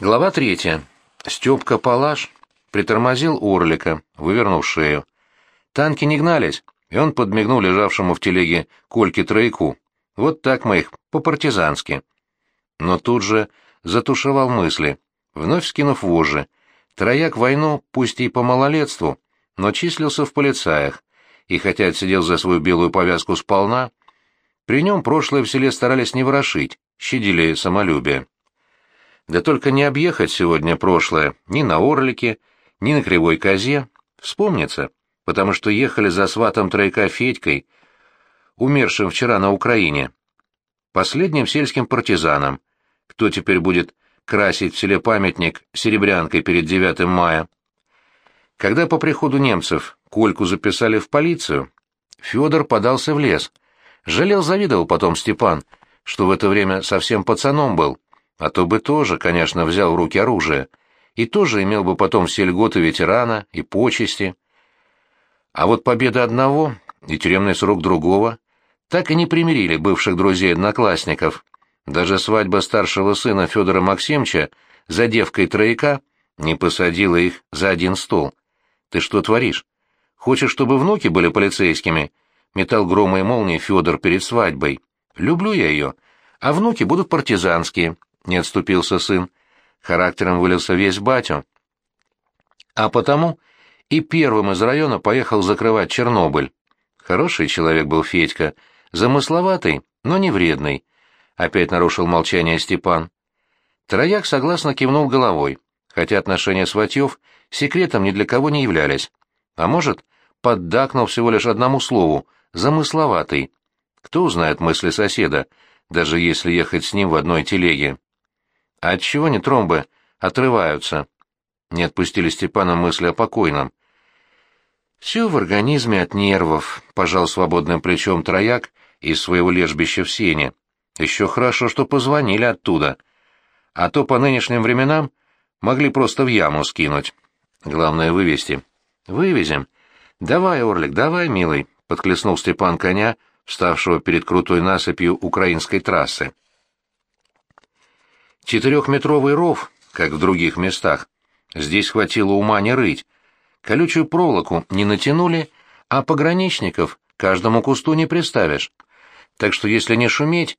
Глава третья. Степка Палаш притормозил Орлика, вывернув шею. Танки не гнались, и он подмигнул лежавшему в телеге Кольке Трояку. Вот так мы их, по-партизански. Но тут же затушевал мысли, вновь скинув вожжи. Трояк войну, пусть и по малолетству, но числился в полицаях, и хотя отсидел за свою белую повязку сполна, при нем прошлое в селе старались не ворошить, щадили самолюбие. Да только не объехать сегодня прошлое ни на Орлике, ни на Кривой Козе. Вспомнится, потому что ехали за сватом тройка Федькой, умершим вчера на Украине. Последним сельским партизаном. Кто теперь будет красить в селе памятник серебрянкой перед 9 мая? Когда по приходу немцев Кольку записали в полицию, Федор подался в лес. Жалел завидовал потом Степан, что в это время совсем пацаном был, а то бы тоже, конечно, взял в руки оружие, и тоже имел бы потом все льготы ветерана и почести. А вот победа одного и тюремный срок другого так и не примирили бывших друзей-одноклассников. Даже свадьба старшего сына Федора Максимовича за девкой трояка не посадила их за один стол. «Ты что творишь? Хочешь, чтобы внуки были полицейскими?» Метал грома и молнии Федор перед свадьбой. «Люблю я ее, а внуки будут партизанские. — не отступился сын. Характером вылился весь батю. А потому и первым из района поехал закрывать Чернобыль. Хороший человек был Федька, замысловатый, но не вредный. Опять нарушил молчание Степан. Трояк согласно кивнул головой, хотя отношения сватьев секретом ни для кого не являлись. А может, поддакнул всего лишь одному слову — замысловатый. Кто узнает мысли соседа, даже если ехать с ним в одной телеге? А отчего не тромбы отрываются? Не отпустили Степана мысли о покойном. Все в организме от нервов, пожал свободным плечом трояк из своего лежбища в сене. Еще хорошо, что позвонили оттуда. А то по нынешним временам могли просто в яму скинуть. Главное вывести. Вывезем. Давай, Орлик, давай, милый, подклеснул Степан коня, вставшего перед крутой насыпью украинской трассы. Четырехметровый ров, как в других местах. Здесь хватило ума не рыть. Колючую проволоку не натянули, а пограничников каждому кусту не приставишь. Так что если не шуметь,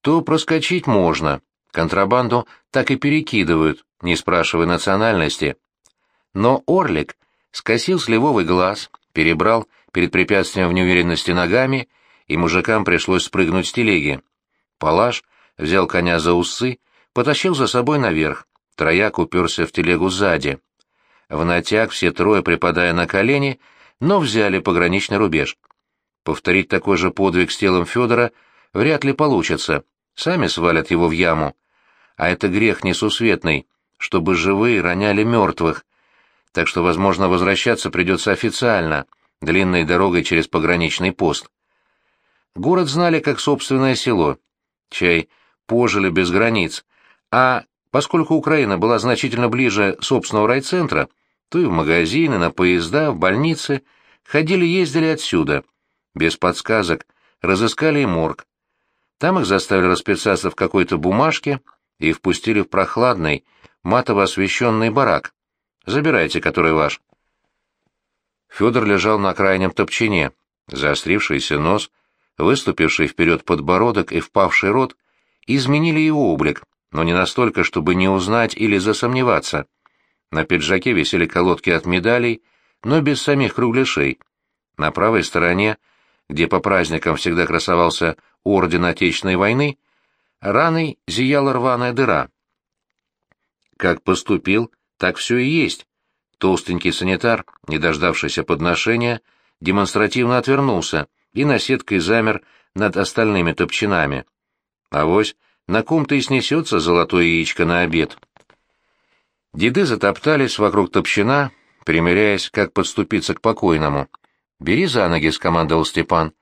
то проскочить можно. Контрабанду так и перекидывают, не спрашивая национальности. Но Орлик скосил сливовый глаз, перебрал перед препятствием в неуверенности ногами, и мужикам пришлось спрыгнуть с телеги. Палаш взял коня за усы потащил за собой наверх. Трояк уперся в телегу сзади. В натяг все трое, припадая на колени, но взяли пограничный рубеж. Повторить такой же подвиг с телом Федора вряд ли получится. Сами свалят его в яму. А это грех несусветный, чтобы живые роняли мертвых. Так что, возможно, возвращаться придется официально, длинной дорогой через пограничный пост. Город знали как собственное село. Чай пожили без границ, а поскольку Украина была значительно ближе собственного райцентра, то и в магазины, на поезда, в больницы ходили-ездили отсюда. Без подсказок разыскали и морг. Там их заставили расписаться в какой-то бумажке и впустили в прохладный, матово освещенный барак. Забирайте, который ваш. Федор лежал на крайнем топчине. Заострившийся нос, выступивший вперед подбородок и впавший рот изменили его облик, но не настолько, чтобы не узнать или засомневаться. На пиджаке висели колодки от медалей, но без самих кругляшей. На правой стороне, где по праздникам всегда красовался орден Отечественной войны, раной зияла рваная дыра. Как поступил, так все и есть. Толстенький санитар, не дождавшийся подношения, демонстративно отвернулся и наседкой замер над остальными топчинами. Авось на ком-то и снесется золотое яичко на обед. Деды затоптались вокруг топчина, примеряясь, как подступиться к покойному. «Бери за ноги», — скомандовал Степан.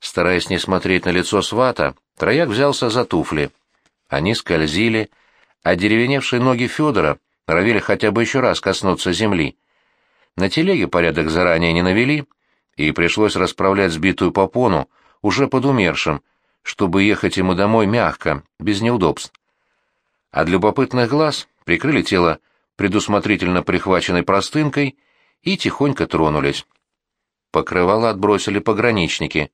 Стараясь не смотреть на лицо свата, трояк взялся за туфли. Они скользили, а деревеневшие ноги Федора норовили хотя бы еще раз коснуться земли. На телеге порядок заранее не навели, и пришлось расправлять сбитую попону уже под умершим, чтобы ехать ему домой мягко, без неудобств. А любопытных глаз прикрыли тело предусмотрительно прихваченной простынкой и тихонько тронулись. Покрывало отбросили пограничники.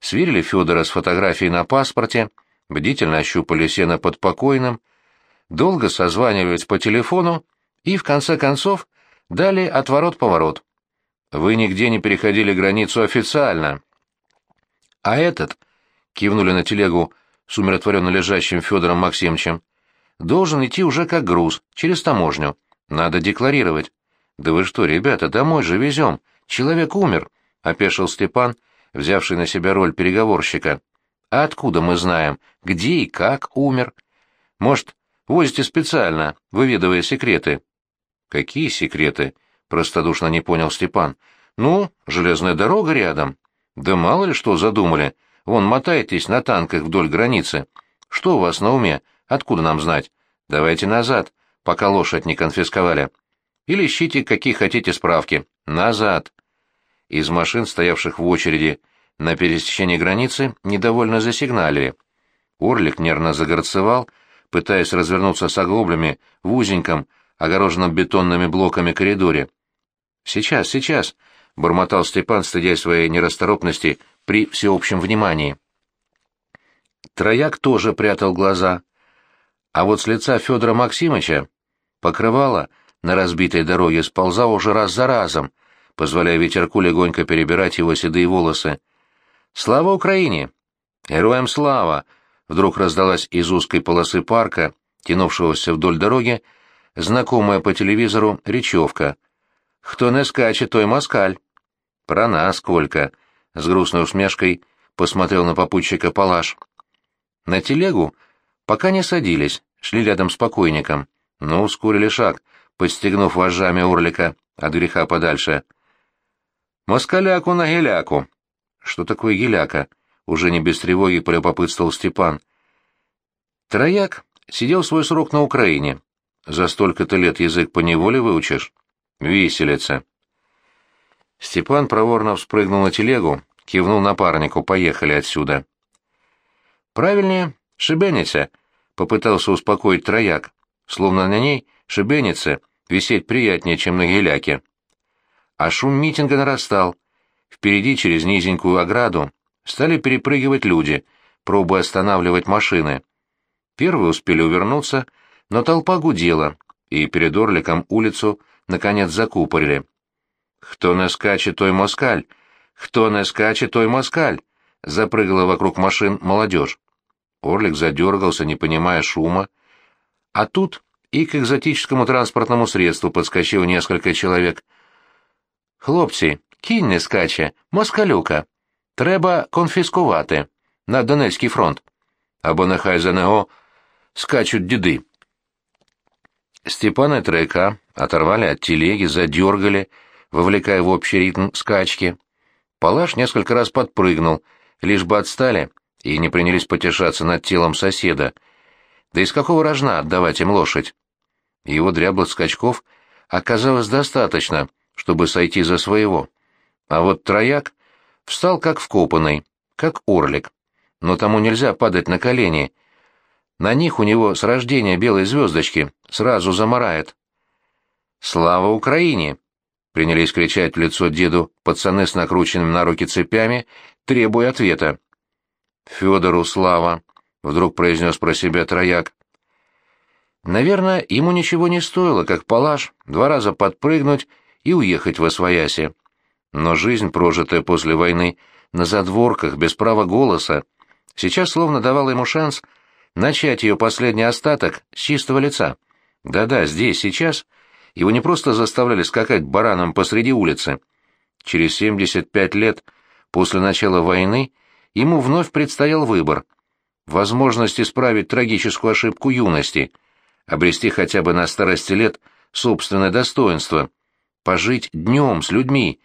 Сверили Федора с фотографией на паспорте, бдительно ощупали сено под покойным, долго созванивались по телефону и, в конце концов, дали отворот-поворот. Вы нигде не переходили границу официально. А этот, кивнули на телегу с умиротворенно лежащим Федором Максимовичем, должен идти уже как груз, через таможню. Надо декларировать. Да вы что, ребята, домой же везем. Человек умер, — опешил Степан, взявший на себя роль переговорщика. А откуда мы знаем, где и как умер? Может, возите специально, выведывая секреты? Какие секреты? Простодушно не понял Степан. Ну, железная дорога рядом. Да мало ли что задумали. Вон, мотаетесь на танках вдоль границы. Что у вас на уме? Откуда нам знать? Давайте назад, пока лошадь не конфисковали. Или ищите, какие хотите справки. Назад. Из машин, стоявших в очереди на пересечении границы, недовольно засигналили. Орлик нервно загорцевал, пытаясь развернуться с оглоблями в узеньком, огороженном бетонными блоками коридоре. «Сейчас, сейчас!» — бормотал Степан, стыдя своей нерасторопности при всеобщем внимании. Трояк тоже прятал глаза. А вот с лица Федора Максимовича покрывало на разбитой дороге сползало уже раз за разом, позволяя ветерку легонько перебирать его седые волосы. «Слава Украине!» «Героям слава!» Вдруг раздалась из узкой полосы парка, тянувшегося вдоль дороги, знакомая по телевизору речевка. «Кто не скачет, той москаль!» «Про нас сколько!» — с грустной усмешкой посмотрел на попутчика Палаш. На телегу пока не садились, шли рядом с покойником, но ускорили шаг, подстегнув вожжами Орлика от греха подальше. «Москаляку на геляку!» «Что такое геляка?» Уже не без тревоги полюбопытствовал Степан. Трояк сидел свой срок на Украине. За столько-то лет язык поневоле выучишь. Виселица. Степан проворно вспрыгнул на телегу, кивнул напарнику, поехали отсюда. Правильнее, шибеница, попытался успокоить трояк, словно на ней, шибенице, висеть приятнее, чем на геляке. А шум митинга нарастал. Впереди, через низенькую ограду, стали перепрыгивать люди, пробуя останавливать машины. Первые успели увернуться, но толпа гудела, и перед Орликом улицу, наконец, закупорили. «Кто не скачет, той москаль! Кто не скачет, той москаль!» Запрыгала вокруг машин молодежь. Орлик задергался, не понимая шума. А тут и к экзотическому транспортному средству подскочил несколько человек. «Хлопці, кінь не скаче, москалюка!» Треба конфіскувати на Донецький фронт. Або нехай за нього скачуть діди. Степана и Тройка оторвали от телеги, задергали, вовлекая в общий ритм скачки. Палаш несколько раз подпрыгнул, лишь бы отстали и не принялись потешаться над телом соседа. Да из какого рожна отдавать им лошадь? Его дряблых скачков оказалось достаточно, чтобы сойти за своего. А вот трояк Встал как вкопанный, как орлик. Но тому нельзя падать на колени. На них у него с рождения белой звездочки сразу замарает. «Слава Украине!» — принялись кричать в лицо деду пацаны с накрученными на руки цепями, требуя ответа. «Федору слава!» — вдруг произнес про себя трояк. Наверное, ему ничего не стоило, как палаш, два раза подпрыгнуть и уехать во свояси. Но жизнь, прожитая после войны, на задворках, без права голоса, сейчас словно давала ему шанс начать ее последний остаток с чистого лица. Да-да, здесь, сейчас его не просто заставляли скакать бараном посреди улицы. Через 75 лет после начала войны ему вновь предстоял выбор. Возможность исправить трагическую ошибку юности, обрести хотя бы на старости лет собственное достоинство, пожить днем с людьми,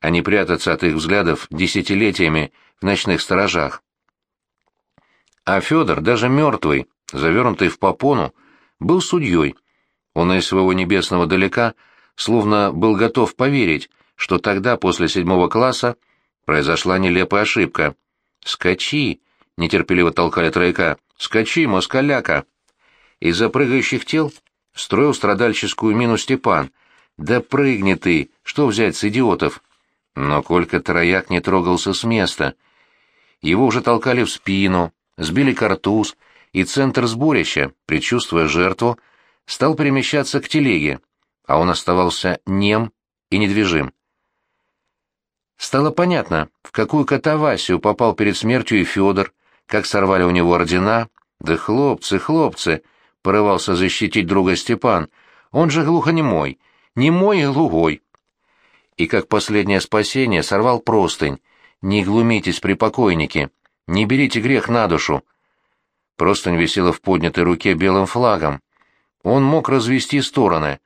а не прятаться от их взглядов десятилетиями в ночных сторожах. А Федор, даже мертвый, завернутый в попону, был судьей. Он из своего небесного далека словно был готов поверить, что тогда, после седьмого класса, произошла нелепая ошибка. «Скачи!» — нетерпеливо толкали тройка. «Скачи, москаляка!» Из-за прыгающих тел строил страдальческую мину Степан. «Да прыгни ты! Что взять с идиотов?» Но Колька Трояк не трогался с места. Его уже толкали в спину, сбили картуз, и центр сборища, предчувствуя жертву, стал перемещаться к телеге, а он оставался нем и недвижим. Стало понятно, в какую катавасию попал перед смертью и Федор, как сорвали у него ордена. Да хлопцы, хлопцы, — порывался защитить друга Степан, — он же глухонемой, немой и глухой. И как последнее спасение сорвал простынь. Не глумитесь при покойнике, не берите грех на душу. Простынь висела в поднятой руке белым флагом. Он мог развести стороны,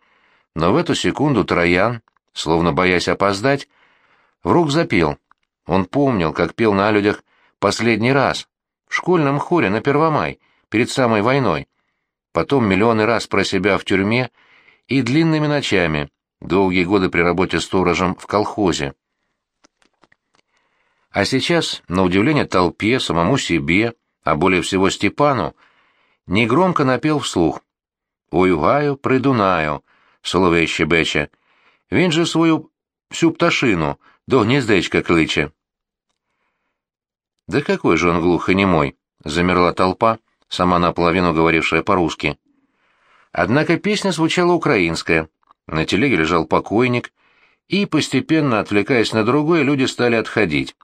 но в эту секунду Троян, словно боясь опоздать, вдруг запел. Он помнил, как пел на людях последний раз, в школьном хоре на Первомай, перед самой войной. Потом миллионы раз про себя в тюрьме и длинными ночами, долгие годы при работе сторожем в колхозе. А сейчас, на удивление толпе, самому себе, а более всего Степану, негромко напел вслух. «Уюгаю, придунаю», соловей щебече, він же свою всю пташину до гнездечка кличе. «Да какой же он глухонемой!» — замерла толпа, сама наполовину говорившая по-русски. Однако песня звучала украинская, на телеге лежал покойник, и, постепенно отвлекаясь на другое, люди стали отходить.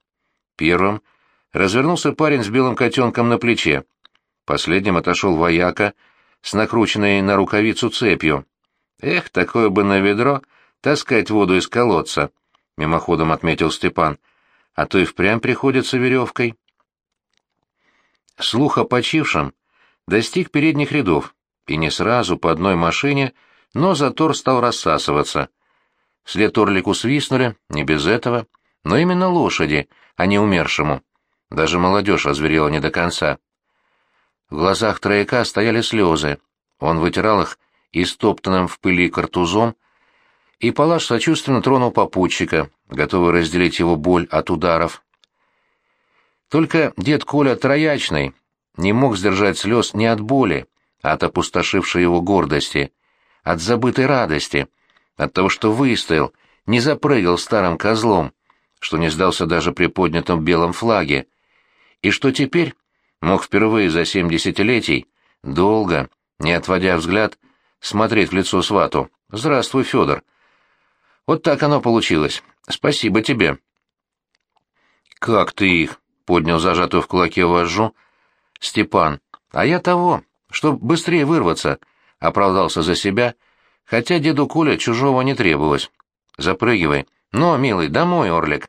Первым развернулся парень с белым котенком на плече. Последним отошел вояка с накрученной на рукавицу цепью. Эх, такое бы на ведро таскать воду из колодца, — мимоходом отметил Степан а то и впрямь приходится веревкой. Слух о почившем достиг передних рядов, и не сразу по одной машине, но затор стал рассасываться. Вслед Орлику свистнули, не без этого, но именно лошади, а не умершему. Даже молодежь озверела не до конца. В глазах трояка стояли слезы. Он вытирал их истоптанным в пыли картузом, и Палаш сочувственно тронул попутчика, готовый разделить его боль от ударов. Только дед Коля Троячный не мог сдержать слез не от боли, а от опустошившей его гордости, от забытой радости, от того, что выстоял, не запрыгал старым козлом, что не сдался даже при поднятом белом флаге, и что теперь мог впервые за семь десятилетий, долго, не отводя взгляд, смотреть в лицо свату. «Здравствуй, Федор!» Вот так оно получилось. Спасибо тебе. Как ты их? Поднял зажатую в кулаке вожжу. Степан. А я того, чтоб быстрее вырваться, оправдался за себя, хотя деду Коля чужого не требовалось. Запрыгивай. Но, милый, домой, Орлик.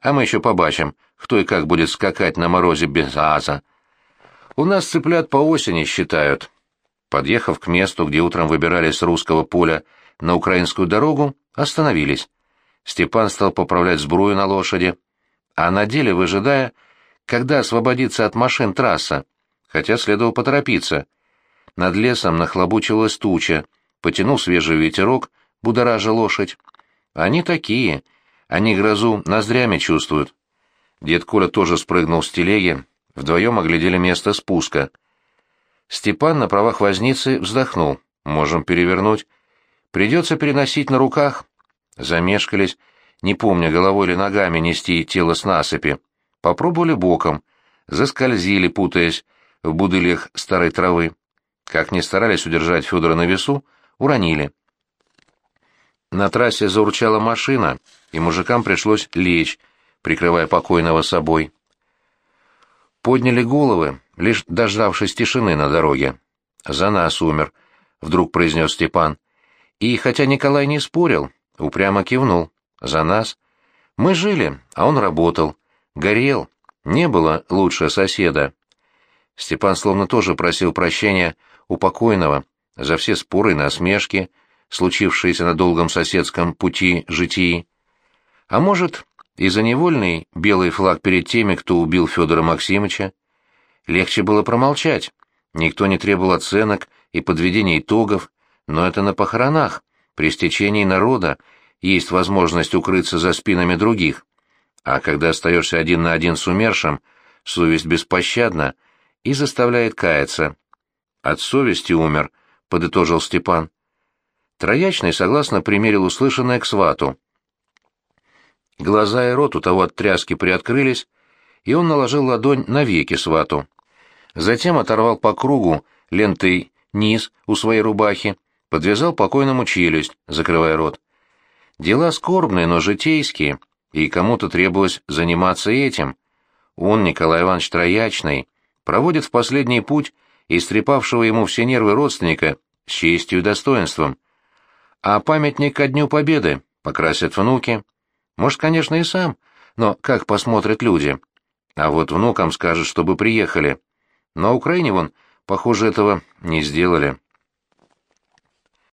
А мы еще побачим, кто и как будет скакать на морозе без аза. У нас цыплят по осени считают. Подъехав к месту, где утром выбирались с русского поля на украинскую дорогу, остановились. Степан стал поправлять сбрую на лошади, а на деле выжидая, когда освободится от машин трасса, хотя следовало поторопиться. Над лесом нахлобучилась туча, потянул свежий ветерок, будоража лошадь. Они такие, они грозу ноздрями чувствуют. Дед Коля тоже спрыгнул с телеги, вдвоем оглядели место спуска. Степан на правах возницы вздохнул. «Можем перевернуть. Придется переносить на руках. Замешкались, не помня головой или ногами нести тело с насыпи. Попробовали боком, заскользили, путаясь в будылях старой травы. Как ни старались удержать Федора на весу, уронили. На трассе заурчала машина, и мужикам пришлось лечь, прикрывая покойного собой. Подняли головы, лишь дождавшись тишины на дороге. «За нас умер», — вдруг произнес Степан. И хотя Николай не спорил, упрямо кивнул. За нас. Мы жили, а он работал. Горел. Не было лучше соседа. Степан словно тоже просил прощения у покойного за все споры и насмешки, случившиеся на долгом соседском пути житии. А может, и за невольный белый флаг перед теми, кто убил Федора Максимовича. Легче было промолчать. Никто не требовал оценок и подведения итогов, но это на похоронах, при стечении народа, есть возможность укрыться за спинами других. А когда остаешься один на один с умершим, совесть беспощадна и заставляет каяться. От совести умер, подытожил Степан. Троячный согласно примерил услышанное к свату. Глаза и рот у того от тряски приоткрылись, и он наложил ладонь на веки свату. Затем оторвал по кругу лентой низ у своей рубахи, подвязал покойному челюсть, закрывая рот. Дела скорбные, но житейские, и кому-то требовалось заниматься этим. Он, Николай Иванович Троячный, проводит в последний путь истрепавшего ему все нервы родственника с честью и достоинством. А памятник ко Дню Победы покрасят внуки. Может, конечно, и сам, но как посмотрят люди? А вот внукам скажет, чтобы приехали. На Украине вон, похоже, этого не сделали.